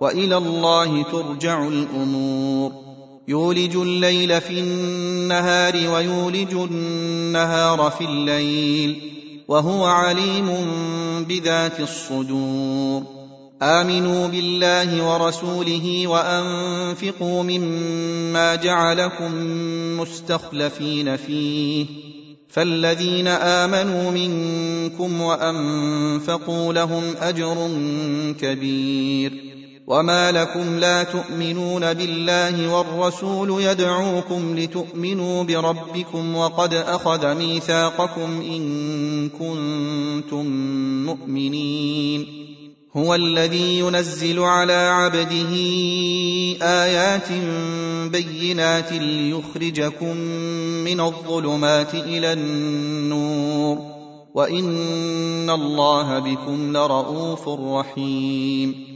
وإلى الله ترجع الأمور. يولج الليل في النهار ويولج النهار في الليل وهو عليم بذات الصدور. آمنوا بالله ورسوله وأنفقوا مما جعلكم مستخلفين فيه. فالذين آمنوا منكم وأنفقوا لهم أجر كبير. وما لكم لا تؤمنون بالله والرسول يدعوكم لتؤمنوا بربكم وقد اخذ ميثاقكم ان كنتم مؤمنين هو الذي ينزل على عبده ايات بينات ليخرجكم من الظلمات إلى النور وان الله بكم لرءوف رحيم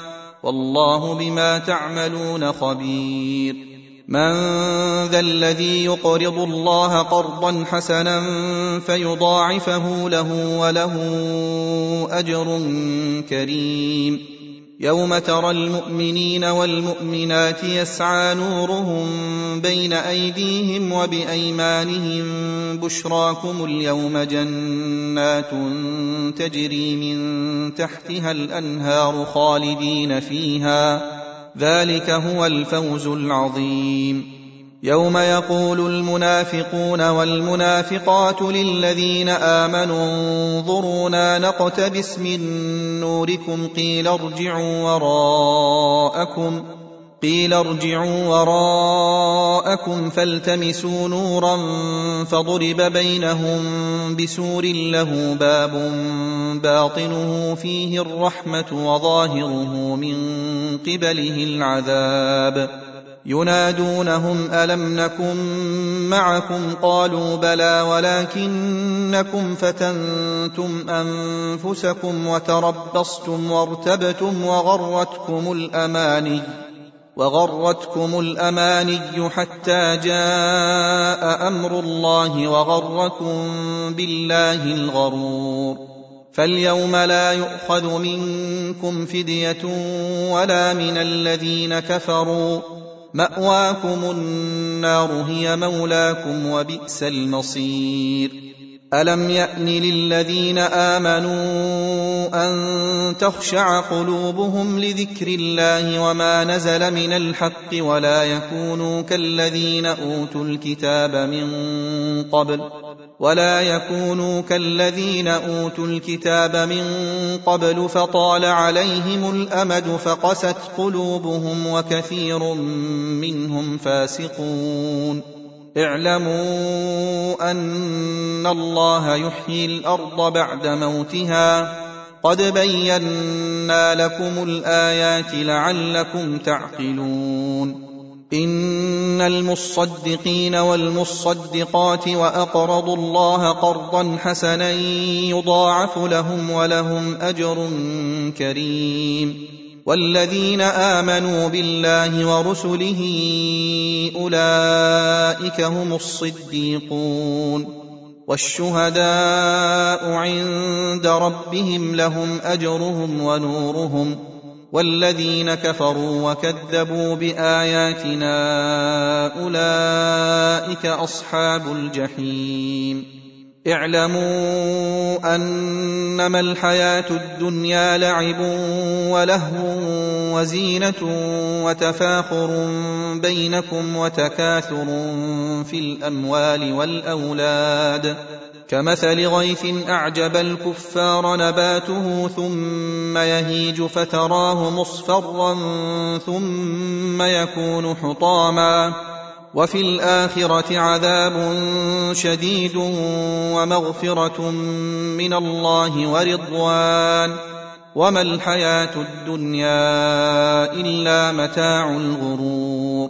والله بما تعملون خبير. من ذا الذي يقرض الله قرضا حسنا فيضاعفه له وله أجر كريم. يوم ترى المؤمنين والمؤمنات يسعى نورهم بين أيديهم وبأيمانهم بشراكم اليوم جنات تجري من تحتها الأنهار خالدين فيها. ذلك هو الفوز العظيم. يوم يقول المنافقون والمنافقات للذين امنوا انظرونا نقتبس من نوركم قيل ارجعوا وراءكم قيل ارجعوا وراءكم فالتمسوا نورا فضرب بينهم بسور له باب باطنه فيه الرحمه وظاهره من قبله العذاب ينادونهم ألم نكن معكم؟ قالوا بلى ولكنكم فتنتم أنفسكم وتربصتم وارتبتم وغرتكم الأماني وغرتكم الأماني حتى جاء أمر الله وغركم بالله الغرور. فاليوم لا يؤخذ منكم فدية ولا من الذين كفروا. مأواكم النار هي مولاكم وبئس المصير. ألم يأن للذين آمنوا أن تخشع قلوبهم لذكر الله وما نزل من الحق ولا يكونوا كالذين أوتوا الكتاب من قبل؟ ولا يكونوا كالذين اوتوا الكتاب من قبل فطال عليهم الامد فقست قلوبهم وكثير منهم فاسقون اعلموا ان الله يحيي الأرض بعد موتها قد بينا لكم الايات لعلكم تعقلون إن المصدقين والمصدقات وأقرضوا الله قرضا حسنا يضاعف لهم ولهم أجر كريم. والذين آمنوا بالله ورسله أولئك هم الصديقون. والشهداء عند ربهم لهم أجرهم ونورهم. والذين كفروا وكذبوا بآياتنا أولئك أصحاب الجحيم. اعلموا أنما الحياة الدنيا لعب ولهو وزينة وتفاخر بينكم وتكاثر في الأموال والأولاد. كمثل غيث أعجب الكفار نباته ثم يهيج فتراه مصفرا ثم يكون حطاما وفي الآخرة عذاب شديد ومغفرة من الله ورضوان وما الحياة الدنيا إلا متاع الغرور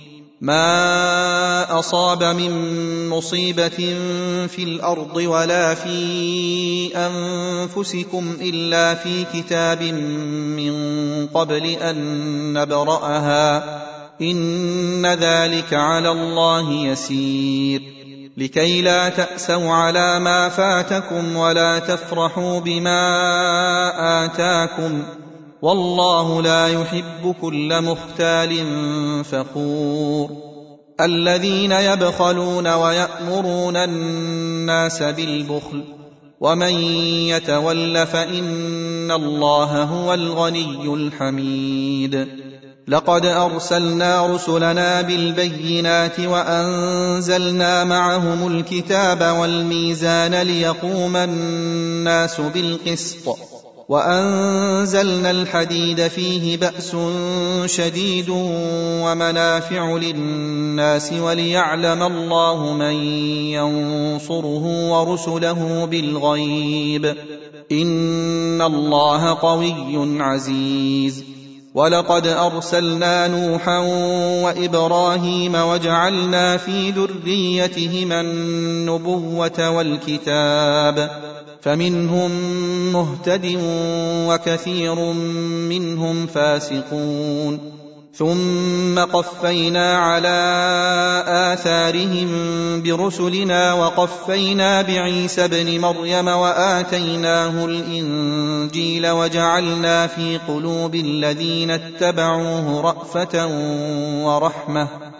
ما اصاب من مصيبه في الأرض ولا في انفسكم الا في كتاب من قبل ان نبراها ان ذلك على الله يسير لكي لا تاسوا على ما فاتكم ولا تفرحوا بما اتاكم والله لا يحب كل مختال فخور. الذين يبخلون ويأمرون الناس بالبخل ومن يتول فإن الله هو الغني الحميد. لقد أرسلنا رسلنا بالبينات وأنزلنا معهم الكتاب والميزان ليقوم الناس بالقسط. وأنزلنا الحديد فيه بأس شديد ومنافع للناس وليعلم الله من ينصره ورسله بالغيب إن الله قوي عزيز ولقد أرسلنا نوحا وإبراهيم وجعلنا في ذريتهما النبوة والكتاب فمنهم مهتد وكثير منهم فاسقون. ثم قفينا على آثارهم برسلنا وقفينا بعيسى ابن مريم وآتيناه الإنجيل وجعلنا في قلوب الذين اتبعوه رأفة ورحمة.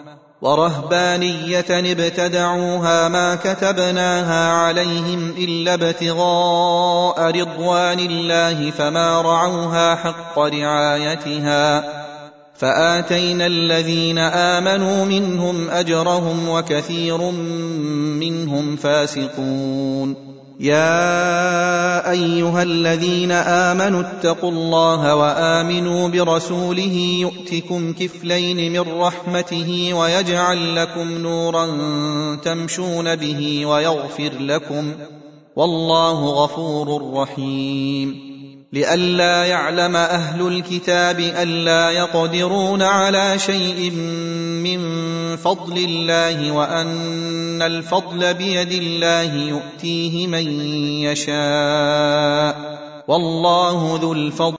ورهبانية ابتدعوها ما كتبناها عليهم إلا ابتغاء رضوان الله فما رعوها حق رعايتها فآتينا الذين آمنوا منهم أجرهم وكثير منهم فاسقون. يا أيها الذين آمنوا اتقوا الله وآمنوا برسوله يؤتكم كفلين من رحمته ويجعل لكم نورا تمشون به ويغفر لكم والله غفور رحيم لئلا يعلم أهل الكتاب ألا يقدرون على شيء من فضل الله وأن الفضل بيد الله يؤتيه من يشاء. والله ذو الفضل